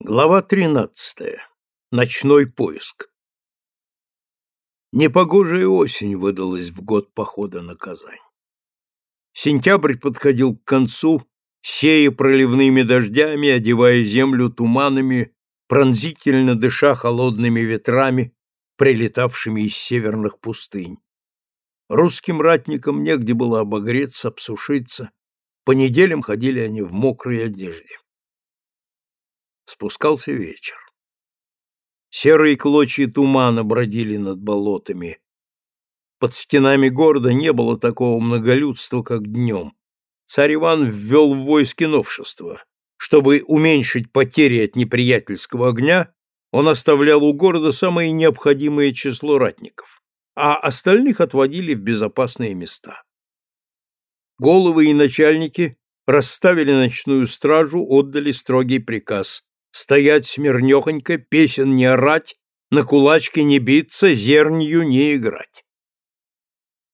Глава 13. Ночной поиск. Непогожая осень выдалась в год похода на Казань. Сентябрь подходил к концу, сея проливными дождями, одевая землю туманами, пронзительно дыша холодными ветрами, прилетавшими из северных пустынь. Русским ратникам негде было обогреться, обсушиться. По неделям ходили они в мокрой одежде. Спускался вечер. Серые клочья тумана бродили над болотами. Под стенами города не было такого многолюдства, как днем. Царь Иван ввел в войске новшество. Чтобы уменьшить потери от неприятельского огня, он оставлял у города самое необходимое число ратников, а остальных отводили в безопасные места. Головы и начальники расставили ночную стражу, отдали строгий приказ стоять смирнехонько, песен не орать, на кулачки не биться, зернью не играть.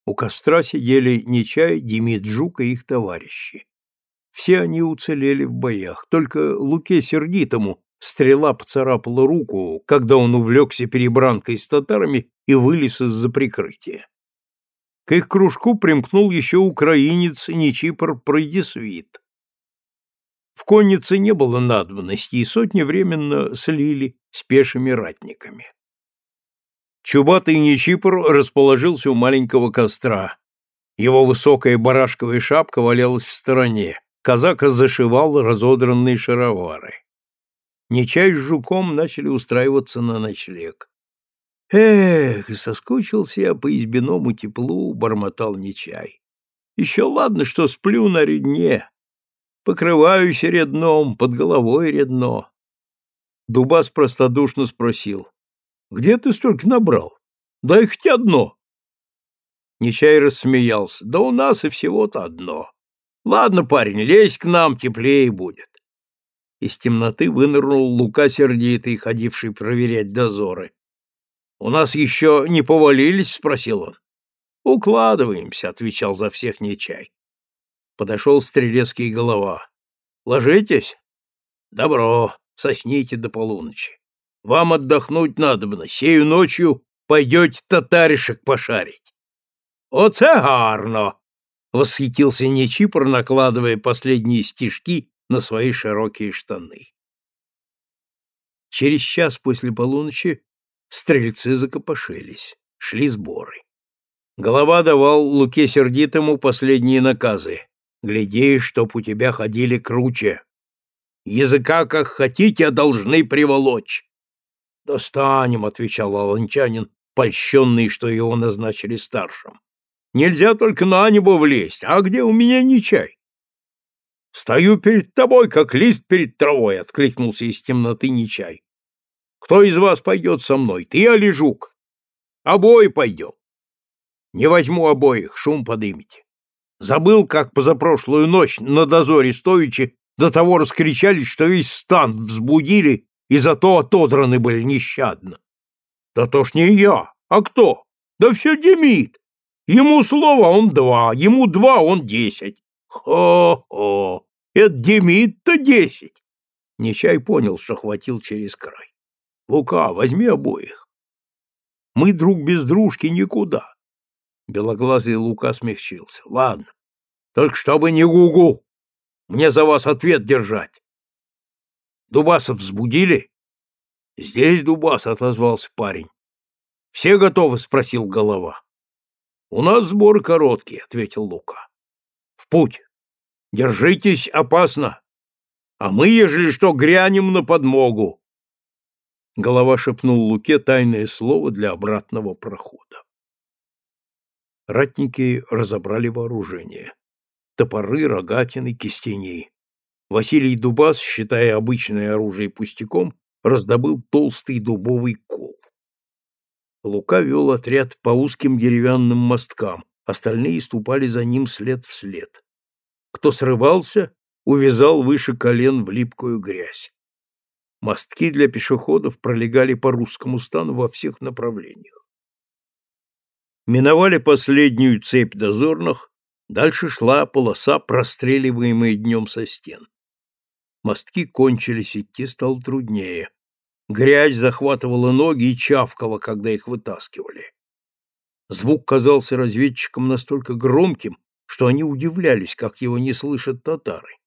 У костра сидели Нечай, Демид Жук и их товарищи. Все они уцелели в боях, только Луке Сердитому стрела поцарапала руку, когда он увлекся перебранкой с татарами и вылез из-за прикрытия. К их кружку примкнул еще украинец Нечипор Пройдисвит. В коннице не было надобности, и сотни временно слили с пешими ратниками. Чубатый Нечипор расположился у маленького костра. Его высокая барашковая шапка валялась в стороне. Казак зашивал разодранные шаровары. Нечай с жуком начали устраиваться на ночлег. Эх, соскучился я по избиному теплу, бормотал Нечай. Еще ладно, что сплю на редне, Покрываюсь редном, под головой редно. Дубас простодушно спросил. Где ты столько набрал? Дай хоть одно. Нечай рассмеялся. Да у нас и всего-то одно. Ладно, парень, лезь к нам, теплее будет. Из темноты вынырнул Лука сердитый, ходивший проверять дозоры. «У нас еще не повалились?» — спросил он. «Укладываемся», — отвечал за всех Нечай. Подошел стрелецкий голова. «Ложитесь?» «Добро, сосните до полуночи. Вам отдохнуть надобно. Сею ночью пойдете татаришек пошарить». «Оце гарно!» — восхитился Нечипор, накладывая последние стежки на свои широкие штаны. Через час после полуночи стрельцы закопошились, шли сборы. Голова давал Луке Сердитому последние наказы. Гляди, чтоб у тебя ходили круче. Языка как хотите, а должны приволочь. Достанем, отвечал аланчанин, польщенный, что его назначили старшим. Нельзя только на небо влезть, а где у меня не чай? Стою перед тобой, как лист перед травой, откликнулся из темноты Нечай. Кто из вас пойдет со мной, ты или жук? Обои пойдем. Не возьму обоих, шум подымите. Забыл, как позапрошлую ночь на дозоре стоячи до того раскричались, что весь стан взбудили и зато отодраны были нещадно. Да то ж не я, а кто? Да все Демид. Ему слово, он два, ему два, он десять. Хо-хо, это Демид-то десять. Нечай понял, что хватил через край. Лука, возьми обоих. Мы друг без дружки никуда. Белоглазый Лука смягчился. Ладно, только чтобы не гугу. Мне за вас ответ держать. Дубасов взбудили? Здесь Дубас, отозвался парень. Все готовы? спросил голова. У нас сборы короткие, ответил Лука. В путь. Держитесь, опасно. А мы, ежели что, грянем на подмогу. Голова шепнул Луке тайное слово для обратного прохода. Ратники разобрали вооружение. Топоры, рогатины, кистени. Василий Дубас, считая обычное оружие пустяком, раздобыл толстый дубовый кол. Лука вел отряд по узким деревянным мосткам, остальные ступали за ним след в след. Кто срывался, увязал выше колен в липкую грязь. Мостки для пешеходов пролегали по русскому стану во всех направлениях миновали последнюю цепь дозорных, дальше шла полоса, простреливаемая днем со стен. Мостки кончились, идти стало труднее. Грязь захватывала ноги и чавкала, когда их вытаскивали. Звук казался разведчикам настолько громким, что они удивлялись, как его не слышат татары.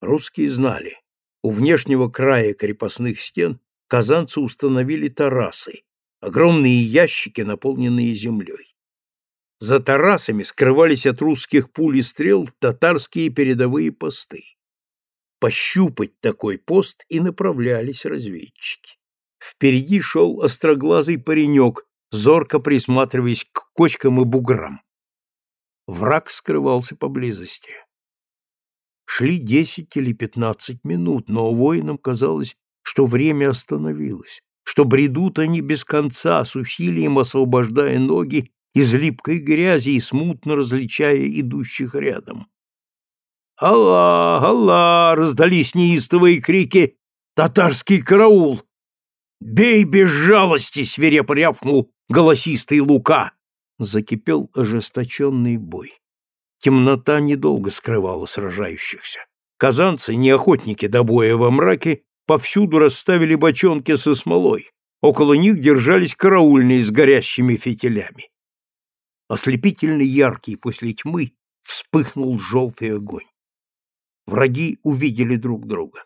Русские знали, у внешнего края крепостных стен казанцы установили тарасы, огромные ящики, наполненные землей. За тарасами скрывались от русских пуль и стрел татарские передовые посты. Пощупать такой пост и направлялись разведчики. Впереди шел остроглазый паренек, зорко присматриваясь к кочкам и буграм. Враг скрывался поблизости. Шли десять или пятнадцать минут, но воинам казалось, что время остановилось, что бредут они без конца, с усилием освобождая ноги из липкой грязи и смутно различая идущих рядом. «Алла! Алла!» — раздались неистовые крики. «Татарский караул!» «Бей без жалости!» — свирепо рявкнул голосистый Лука. Закипел ожесточенный бой. Темнота недолго скрывала сражающихся. Казанцы, не охотники до боя во мраке, повсюду расставили бочонки со смолой. Около них держались караульные с горящими фитилями. Ослепительно яркий после тьмы вспыхнул желтый огонь. Враги увидели друг друга.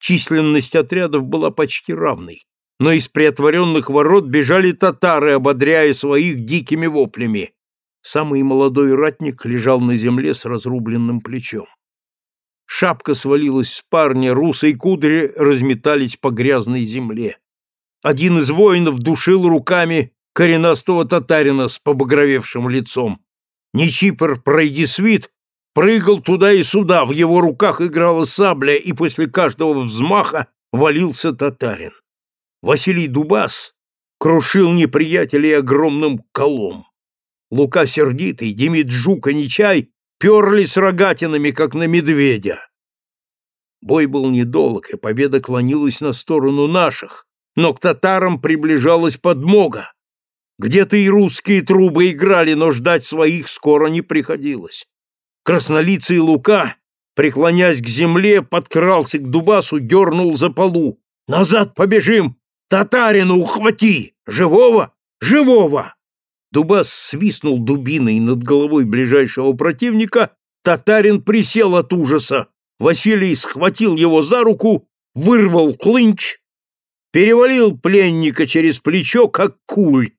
Численность отрядов была почти равной, но из приотворенных ворот бежали татары, ободряя своих дикими воплями. Самый молодой ратник лежал на земле с разрубленным плечом. Шапка свалилась с парня, русые кудри разметались по грязной земле. Один из воинов душил руками коренастого татарина с побагровевшим лицом. Нечипор Пройдисвит прыгал туда и сюда, в его руках играла сабля, и после каждого взмаха валился татарин. Василий Дубас крушил неприятелей огромным колом. Лука сердитый, Демид Жук и Нечай перли с рогатинами, как на медведя. Бой был недолг, и победа клонилась на сторону наших, но к татарам приближалась подмога. Где-то и русские трубы играли, но ждать своих скоро не приходилось. Краснолицый Лука, преклонясь к земле, подкрался к Дубасу, дернул за полу. «Назад побежим! Татарину ухвати! Живого? Живого!» Дубас свистнул дубиной над головой ближайшего противника, татарин присел от ужаса. Василий схватил его за руку, вырвал клынч, перевалил пленника через плечо, как куль,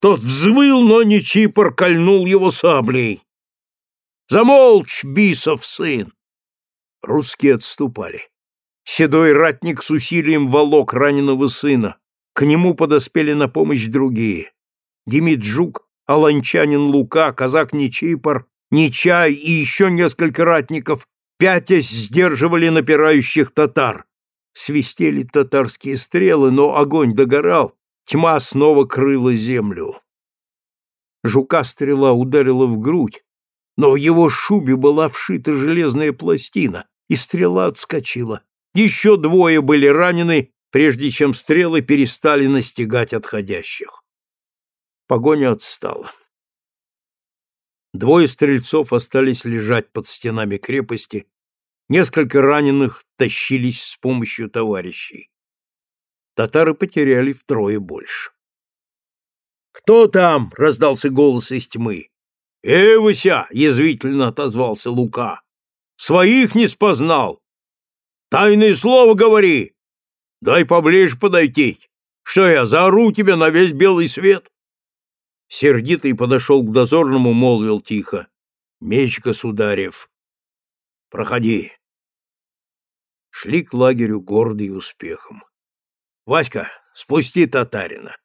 тот взвыл, но не чипор кольнул его саблей. «Замолчь, бисов сын!» Русские отступали. Седой ратник с усилием волок раненого сына. К нему подоспели на помощь другие. Демид Жук, Аланчанин Лука, казак Нечипор, Нечай и еще несколько ратников, пятясь, сдерживали напирающих татар. Свистели татарские стрелы, но огонь догорал, Тьма снова крыла землю. Жука стрела ударила в грудь, но в его шубе была вшита железная пластина, и стрела отскочила. Еще двое были ранены, прежде чем стрелы перестали настигать отходящих. Погоня отстала. Двое стрельцов остались лежать под стенами крепости, несколько раненых тащились с помощью товарищей татары потеряли втрое больше. «Кто там?» — раздался голос из тьмы. «Эвася!» — язвительно отозвался Лука. «Своих не спознал! Тайное слово говори! Дай поближе подойти! Что я, заору тебя на весь белый свет?» Сердитый подошел к дозорному, молвил тихо. «Меч, государев! Проходи!» Шли к лагерю гордый успехом. Васька, спусти татарина.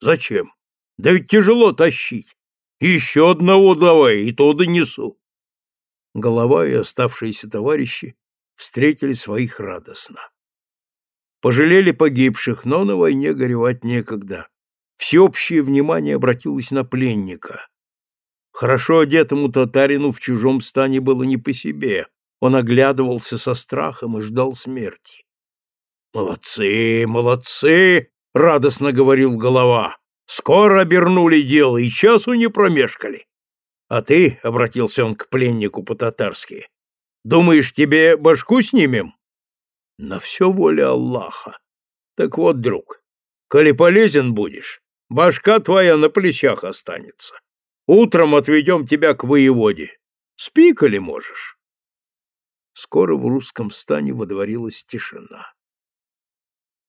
Зачем? Да ведь тяжело тащить. Еще одного давай, и то донесу. Голова и оставшиеся товарищи встретили своих радостно. Пожалели погибших, но на войне горевать некогда. Всеобщее внимание обратилось на пленника. Хорошо одетому татарину в чужом стане было не по себе. Он оглядывался со страхом и ждал смерти. «Молодцы, молодцы!» — радостно говорил голова. «Скоро обернули дело и часу не промешкали». «А ты», — обратился он к пленнику по-татарски, — Думаешь, тебе башку снимем? На все воля Аллаха. Так вот, друг, коли полезен будешь, башка твоя на плечах останется. Утром отведем тебя к воеводе. Спи, коли можешь. Скоро в русском стане водворилась тишина.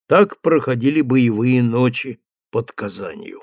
Так проходили боевые ночи под Казанью.